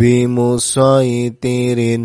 bimusaytirin.